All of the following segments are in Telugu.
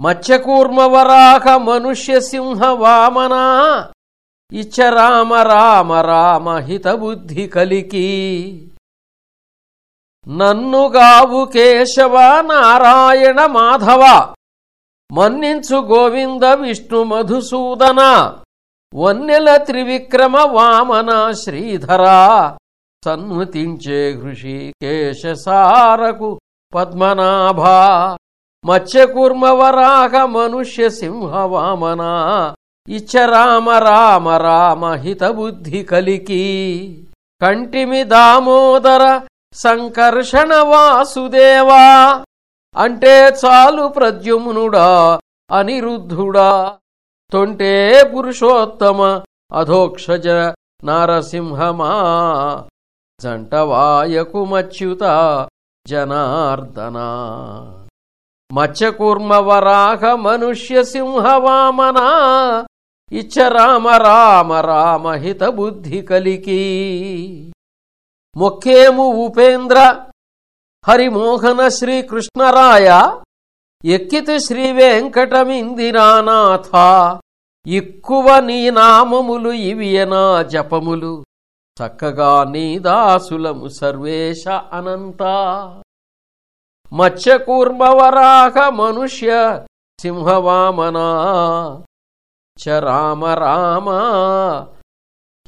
మత్స్యకూర్మవరాహ మనుష్య సింహ ఇచ్చ రామ రామ రామ హితబుద్ధి కలికి. నన్నుగావు కేశవ నారాయణ మాధవ మన్నించు గోవింద విష్ణు మధుసూదన వన్నెల త్రివిక్రమ వామన శ్రీధరా సన్మతించే హృషి కేశసారకు పద్మనాభ. మత్స్యకూర్మవరాహ మనుష్య సింహవామన. ఇచ్చ రామ రామ రామ హితబుద్ధి కలికి. కంటిమి దామోదర సంకర్షణ వాసుదేవా. అంటే చాలు ప్రద్యుమ్నుడా అనిరుద్ధుడా. తొంటే పురుషోత్తమ అధోక్షజ నారసింహమా. జంటవాయకు మచ్యుత జనార్దనా. మత్స్యకూర్మ మనుష్య సింహవామనా ఇచ్చ రామ రామ రామ హిత బుద్ధి కలికి. మొక్కేము ఉపేంద్ర హరిమోహన శ్రీకృష్ణరాయ ఎక్కితి శ్రీవేంకటమిందిరానాథ ఎక్కువ నీ నామములు ఇవియనా జపములు. చక్కగా నీ దాసులము సర్వేశ అనంత. మత్స్యకూర్మవరాహ మనుష్య సింహవామనా. చ రామ రామ.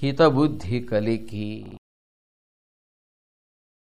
హితబుద్ధి కలికి.